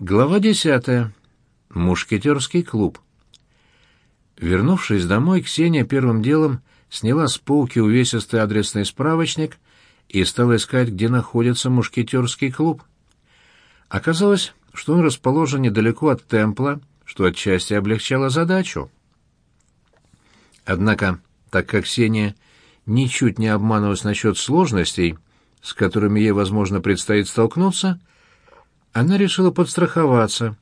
Глава десятая. Мушкетерский клуб. Вернувшись домой, Ксения первым делом сняла с полки увесистый адресный справочник и стала искать, где находится мушкетерский клуб. Оказалось, что он расположен недалеко от темпла, что отчасти облегчало задачу. Однако, так как Ксения ничуть не обманывалась насчет сложностей, с которыми ей, возможно, предстоит столкнуться, она решила подстраховаться,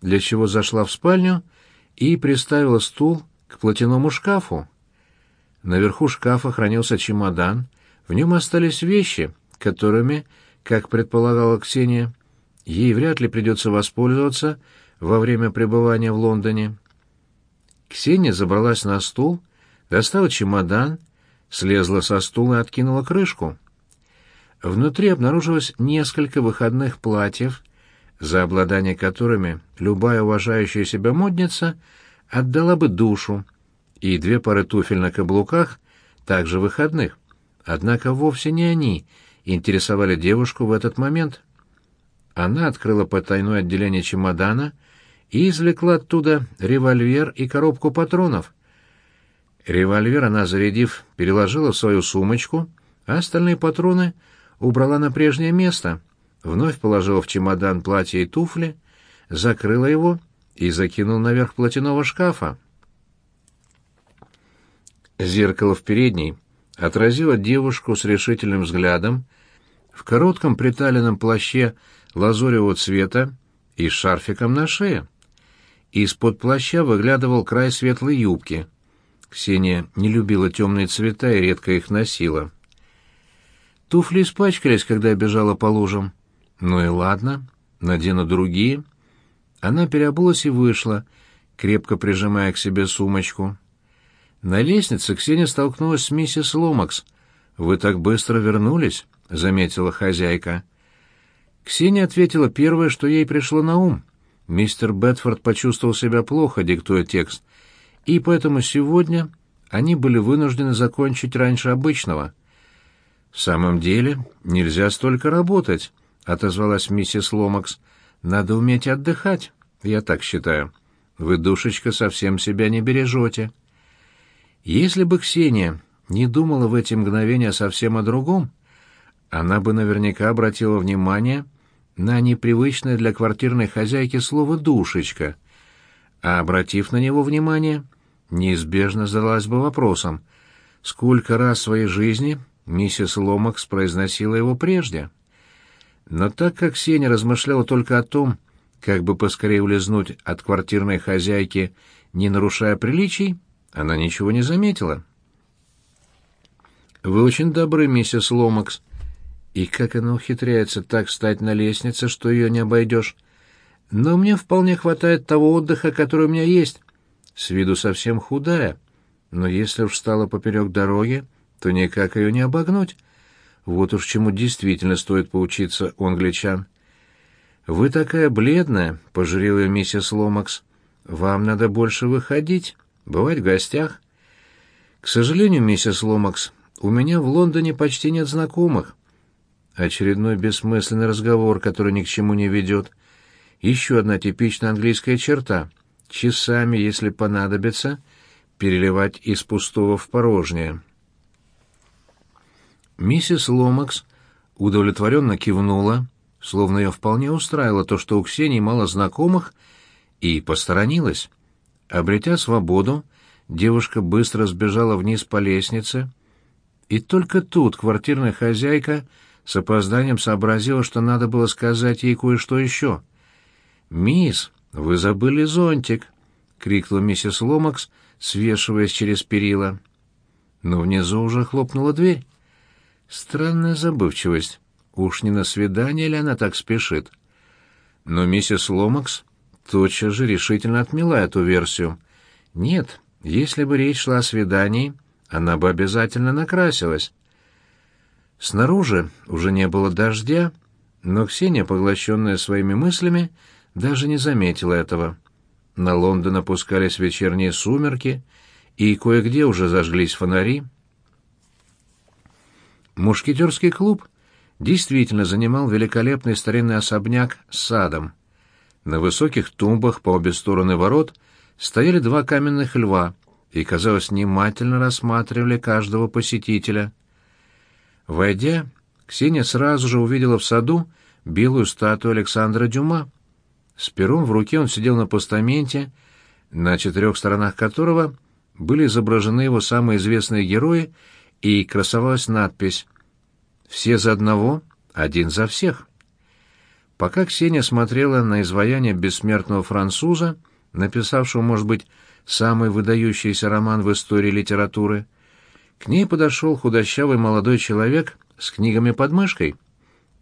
для чего зашла в спальню и приставила стул к платяному шкафу. Наверху шкафа хранился чемодан, в нем остались вещи, которыми, как предполагала Ксения, ей вряд ли придется воспользоваться во время пребывания в Лондоне. Ксения забралась на стул, достала чемодан, слезла со стула и откинула крышку. Внутри обнаружилось несколько выходных платьев, за обладание которыми любая уважающая себя модница отдала бы душу, и две пары туфель на каблуках, также выходных. Однако вовсе не они интересовали девушку в этот момент. Она открыла потайное отделение чемодана и извлекла оттуда револьвер и коробку патронов. Револьвер она, зарядив, переложила в свою сумочку, а остальные патроны убрала на прежнее место — вновь положил в чемодан платье и туфли, закрыла его и закинул наверх платяного шкафа. Зеркало в передней отразило девушку с решительным взглядом в коротком приталенном плаще лазуревого цвета и с шарфиком на шее. Из-под плаща выглядывал край светлой юбки. Ксения не любила темные цвета и редко их носила. Туфли испачкались, когда я бежала по лужам. Ну и ладно, надену другие. Она переобулась и вышла, крепко прижимая к себе сумочку. На лестнице Ксения столкнулась с миссис Ломакс. «Вы так быстро вернулись?» — заметила хозяйка. Ксения ответила первое, что ей пришло на ум. Мистер Бетфорд почувствовал себя плохо, диктуя текст, и поэтому сегодня они были вынуждены закончить раньше обычного. В самом деле нельзя столько работать. — отозвалась миссис Ломакс. «Надо уметь отдыхать, я так считаю. Вы, душечка, совсем себя не бережете». Если бы Ксения не думала в эти мгновения совсем о другом, она бы наверняка обратила внимание на непривычное для квартирной хозяйки слово «душечка», а, обратив на него внимание, неизбежно задалась бы вопросом, сколько раз в своей жизни миссис Ломакс произносила его прежде. Но так как Сеня размышляла только о том, как бы поскорее улизнуть от квартирной хозяйки, не нарушая приличий, она ничего не заметила. «Вы очень добры, миссис Ломакс. И как она ухитряется так встать на лестнице, что ее не обойдешь? Но мне вполне хватает того отдыха, который у меня есть. С виду совсем худая, но если встала поперек дороги, то никак ее не обогнуть». Вот уж чему действительно стоит поучиться у англичан. «Вы такая бледная», — пожурила ее миссис Ломакс. «Вам надо больше выходить, бывать в гостях». «К сожалению, миссис Ломакс, у меня в Лондоне почти нет знакомых». Очередной бессмысленный разговор, который ни к чему не ведет. Еще одна типичная английская черта. Часами, если понадобится, переливать из пустого в порожнее. Миссис Ломакс удовлетворенно кивнула, словно ее вполне устраивало то, что у Ксении мало знакомых, и посторонилась. Обретя свободу, девушка быстро сбежала вниз по лестнице, и только тут квартирная хозяйка с опозданием сообразила, что надо было сказать ей кое-что еще. «Мисс, вы забыли зонтик!» — крикнула миссис Ломакс, свешиваясь через перила. Но внизу уже хлопнула дверь. Странная забывчивость. Уж не на свидание ли она так спешит? Но миссис Ломакс тотчас же решительно отмела эту версию. Нет, если бы речь шла о свидании, она бы обязательно накрасилась. Снаружи уже не было дождя, но Ксения, поглощенная своими мыслями, даже не заметила этого. На Лондон опускались вечерние сумерки, и кое-где уже зажглись фонари — Мушкетерский клуб действительно занимал великолепный старинный особняк с садом. На высоких тумбах по обе стороны ворот стояли два каменных льва и, казалось, внимательно рассматривали каждого посетителя. Войдя, Ксения сразу же увидела в саду белую статую Александра Дюма. С пером в руке он сидел на постаменте, на четырех сторонах которого были изображены его самые известные герои и красовалась надпись «Все за одного, один за всех». Пока Ксения смотрела на изваяние бессмертного француза, написавшего, может быть, самый выдающийся роман в истории литературы, к ней подошел худощавый молодой человек с книгами под мышкой.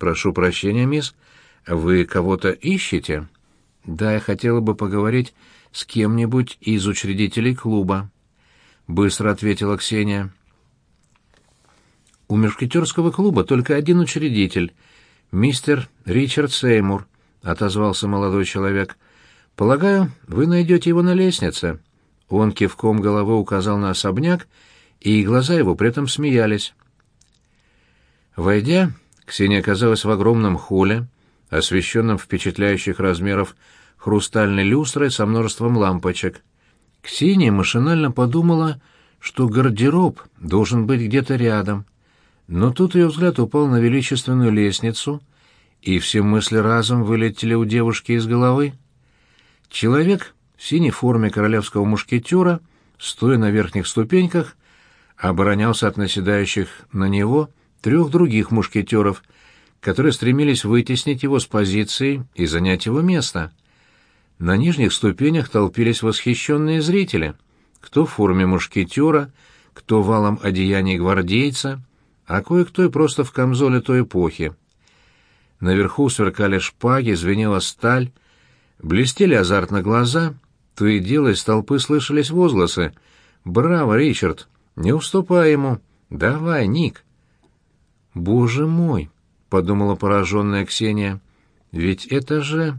«Прошу прощения, мисс, вы кого-то ищете?» «Да, я хотела бы поговорить с кем-нибудь из учредителей клуба», — быстро ответила Ксения. «У мушкетерского клуба только один учредитель, мистер Ричард Сеймур», — отозвался молодой человек. «Полагаю, вы найдете его на лестнице». Он кивком головы указал на особняк, и глаза его при этом смеялись. Войдя, Ксения оказалась в огромном холле, освещенном впечатляющих размеров хрустальной люстрой со множеством лампочек. Ксения машинально подумала, что гардероб должен быть где-то рядом, но тут ее взгляд упал на величественную лестницу, и все мысли разом вылетели у девушки из головы. Человек в синей форме королевского мушкетера, стоя на верхних ступеньках, оборонялся от наседающих на него трех других мушкетеров, которые стремились вытеснить его с позиции и занять его место. На нижних ступенях толпились восхищенные зрители, кто в форме мушкетера, кто валом одеяний гвардейца, а кое-кто и просто в камзоле той эпохи. Наверху сверкали шпаги, звенела сталь, блестели азартно глаза, то и дело из толпы слышались возгласы. «Браво, Ричард! Не уступай ему! Давай, Ник!» «Боже мой!» — подумала пораженная Ксения. «Ведь это же...»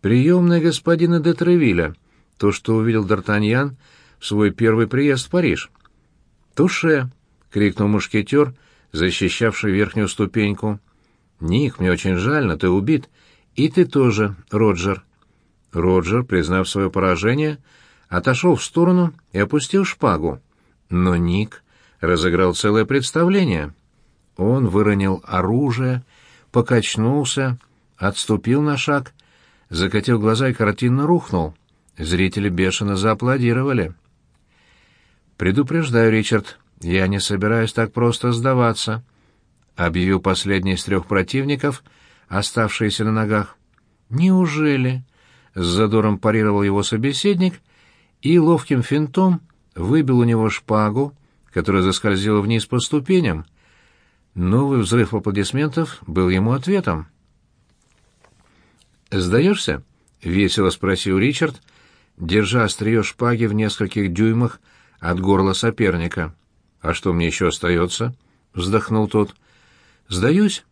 «Приемная господина де Тревиля, то, что увидел Д'Артаньян в свой первый приезд в Париж». «Туше!» — крикнул мушкетер, защищавший верхнюю ступеньку. «Ник, мне очень жаль, но ты убит. И ты тоже, Роджер». Роджер, признав свое поражение, отошел в сторону и опустил шпагу. Но Ник разыграл целое представление. Он выронил оружие, покачнулся, отступил на шаг, закатил глаза и картинно рухнул. Зрители бешено зааплодировали. «Предупреждаю, Ричард, я не собираюсь так просто сдаваться», — объявил последний из трех противников, оставшийся на ногах. «Неужели?» — с задором парировал его собеседник и ловким финтом выбил у него шпагу, которая заскользила вниз по ступеням. Новый взрыв аплодисментов был ему ответом. «Сдаешься?» — весело спросил Ричард, держа острие шпаги в нескольких дюймах от горла соперника. «А что мне еще остается?» — вздохнул тот. «Сдаюсь».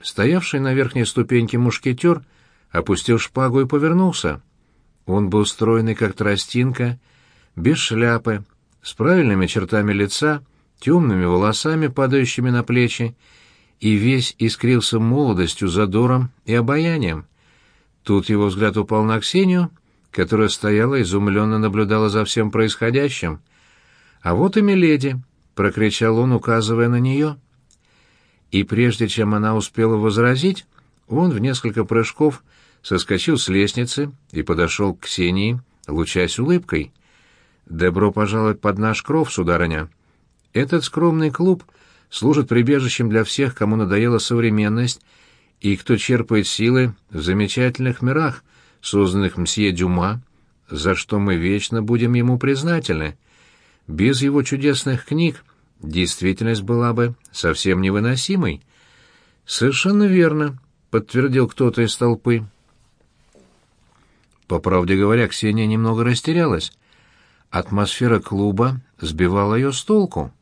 Стоявший на верхней ступеньке мушкетер опустил шпагу и повернулся. Он был стройный, как тростинка, без шляпы, с правильными чертами лица темными волосами, падающими на плечи, и весь искрился молодостью, задором и обаянием. Тут его взгляд упал на Ксению, которая стояла и изумленно наблюдала за всем происходящим. «А вот и Миледи!» — прокричал он, указывая на нее. И прежде чем она успела возразить, он в несколько прыжков соскочил с лестницы и подошел к Ксении, лучась улыбкой. «Добро пожаловать под наш кров, сударыня!» Этот скромный клуб служит прибежищем для всех, кому надоела современность и кто черпает силы в замечательных мирах, созданных мсье Дюма, за что мы вечно будем ему признательны. Без его чудесных книг действительность была бы совсем невыносимой. Совершенно верно, подтвердил кто-то из толпы. По правде говоря, Ксения немного растерялась. Атмосфера клуба сбивала ее с толку.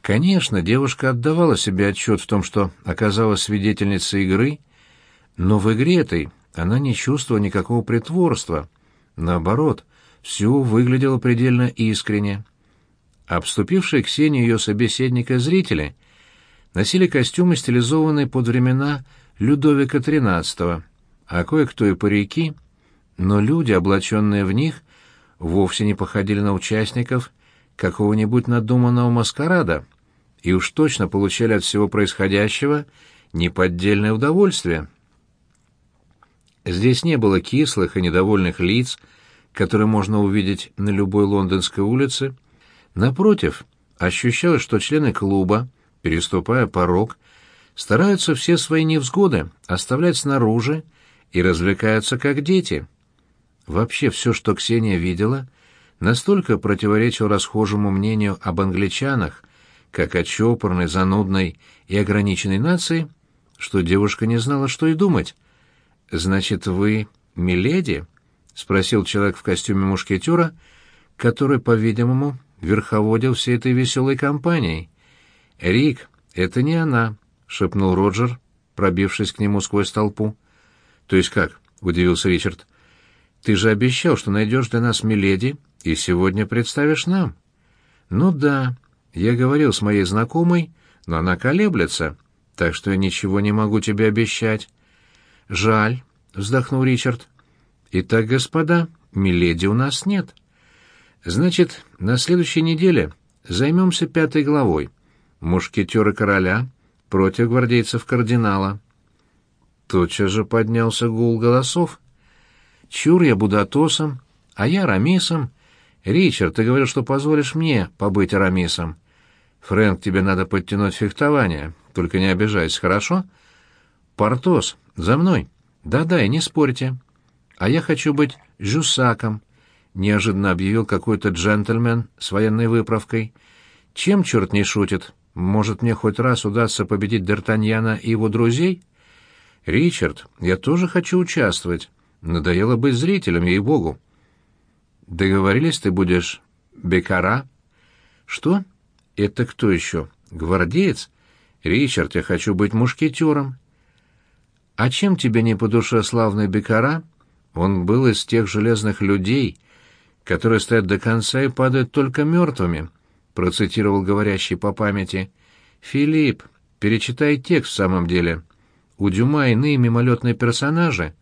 Конечно, девушка отдавала себе отчет в том, что оказалась свидетельницей игры, но в игре этой она не чувствовала никакого притворства. Наоборот, все выглядело предельно искренне. Обступившие Ксению ее собеседника зрители носили костюмы, стилизованные под времена Людовика XIII, а кое-кто и парики, но люди, облаченные в них, вовсе не походили на участников какого-нибудь надуманного маскарада и уж точно получали от всего происходящего неподдельное удовольствие. Здесь не было кислых и недовольных лиц, которые можно увидеть на любой лондонской улице. Напротив, ощущалось, что члены клуба, переступая порог, стараются все свои невзгоды оставлять снаружи и развлекаются как дети. Вообще все, что Ксения видела, настолько противоречило расхожему мнению об англичанах, как о чопорной, занудной и ограниченной нации, что девушка не знала, что и думать. «Значит, вы миледи?» — спросил человек в костюме мушкетера, который, по-видимому, верховодил всей этой веселой компанией. «Рик, это не она», — шепнул Роджер, пробившись к нему сквозь толпу. «То есть как?» — удивился Ричард. «Ты же обещал, что найдешь для нас миледи и сегодня представишь нам». «Ну да, я говорил с моей знакомой, но она колеблется, так что я ничего не могу тебе обещать». «Жаль», — вздохнул Ричард. «Итак, господа, миледи у нас нет. Значит, на следующей неделе займемся пятой главой. Мушкетеры короля против гвардейцев кардинала». Тотчас же поднялся гул голосов. «Чур я буду Атосом, а я Рамисом. Ричард, ты говорил, что позволишь мне побыть Рамисом. Фрэнк, тебе надо подтянуть фехтование, только не обижайся, хорошо? Портос, за мной. Да-да, и не спорьте. А я хочу быть Жусаком, неожиданно объявил какой-то джентльмен с военной выправкой. Чем черт не шутит? Может, мне хоть раз удастся победить Д'Артаньяна и его друзей? Ричард, я тоже хочу участвовать. Надоело быть зрителем, ей-богу. Договорились, ты будешь Бекара? Что? Это кто еще? Гвардеец? Ричард, я хочу быть мушкетером. А чем тебе не по душе славный Бекара? Он был из тех железных людей, которые стоят до конца и падают только мертвыми, процитировал говорящий по памяти. Филипп, перечитай текст в самом деле. У Дюма иные мимолетные персонажи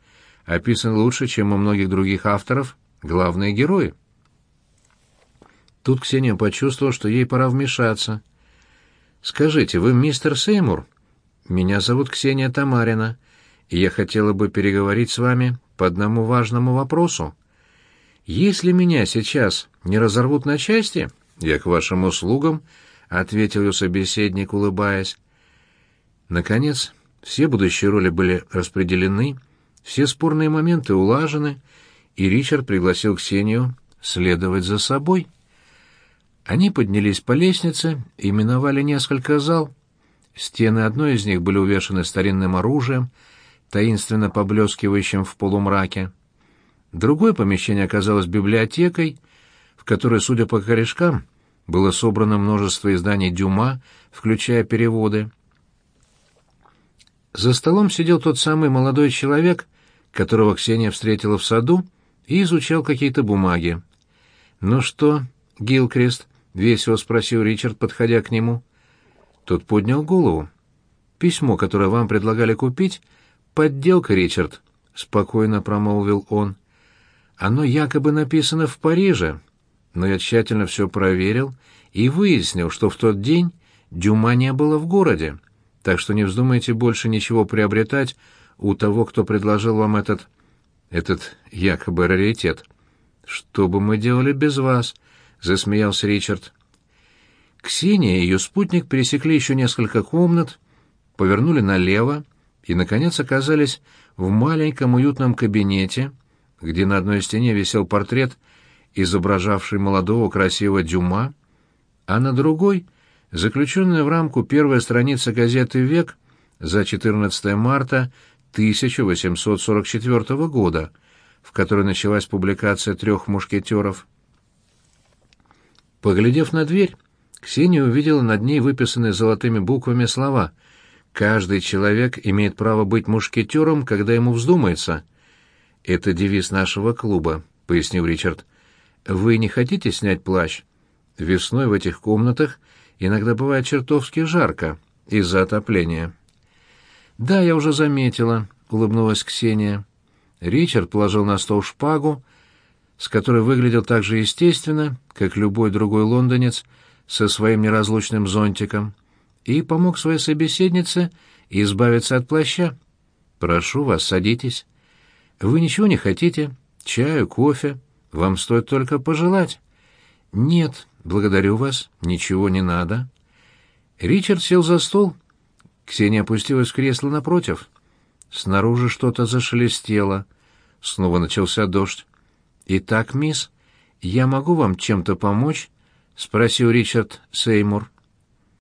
описаны лучше, чем у многих других авторов, главные герои. Тут Ксения почувствовала, что ей пора вмешаться. «Скажите, вы мистер Сеймур?» «Меня зовут Ксения Тамарина и я хотела бы переговорить с вами по одному важному вопросу. Если меня сейчас не разорвут на части, я к вашим услугам, — ответил ее собеседник, улыбаясь. Наконец, все будущие роли были распределены, все спорные моменты улажены, и Ричард пригласил Ксению следовать за собой. Они поднялись по лестнице и миновали несколько зал. Стены одной из них были увешаны старинным оружием, таинственно поблескивающим в полумраке. Другое помещение оказалось библиотекой, в которой, судя по корешкам, было собрано множество изданий Дюма, включая переводы. За столом сидел тот самый молодой человек, которого Ксения встретила в саду, и изучал какие-то бумаги. «Ну что, Гилкрест?» — весело спросил Ричард, подходя к нему. Тот поднял голову. «Письмо, которое вам предлагали купить, «Подделка, Ричард», — спокойно промолвил он. «Оно якобы написано в Париже, но я тщательно все проверил и выяснил, что в тот день Дюма не было в городе, так что не вздумайте больше ничего приобретать у того, кто предложил вам этот... этот якобы раритет. Что бы мы делали без вас?» — засмеялся Ричард. Ксения и ее спутник пересекли еще несколько комнат, повернули налево и, наконец, оказались в маленьком уютном кабинете, где на одной стене висел портрет, изображавший молодого красивого Дюма, а на другой — заключенная в рамку первая страница газеты «Век» за 14 марта 1844 года, в которой началась публикация трех мушкетеров. Поглядев на дверь, Ксения увидела над ней выписанные золотыми буквами слова — Каждый человек имеет право быть мушкетером, когда ему вздумается. Это девиз нашего клуба, пояснил Ричард. Вы не хотите снять плащ? Весной в этих комнатах иногда бывает чертовски жарко из-за отопления. Да, я уже заметила, улыбнулась Ксения. Ричард положил на стол шпагу, с которой выглядел так же естественно, как любой другой лондонец со своим неразлучным зонтиком, и помог своей собеседнице избавиться от плаща. «Прошу вас, садитесь. Вы ничего не хотите? Чаю, кофе? Вам стоит только пожелать». «Нет, благодарю вас, ничего не надо». Ричард сел за стол. Ксения опустилась в кресло напротив. Снаружи что-то зашелестело. Снова начался дождь. «Итак, мисс, я могу вам чем-то помочь?» — спросил Ричард Сеймур.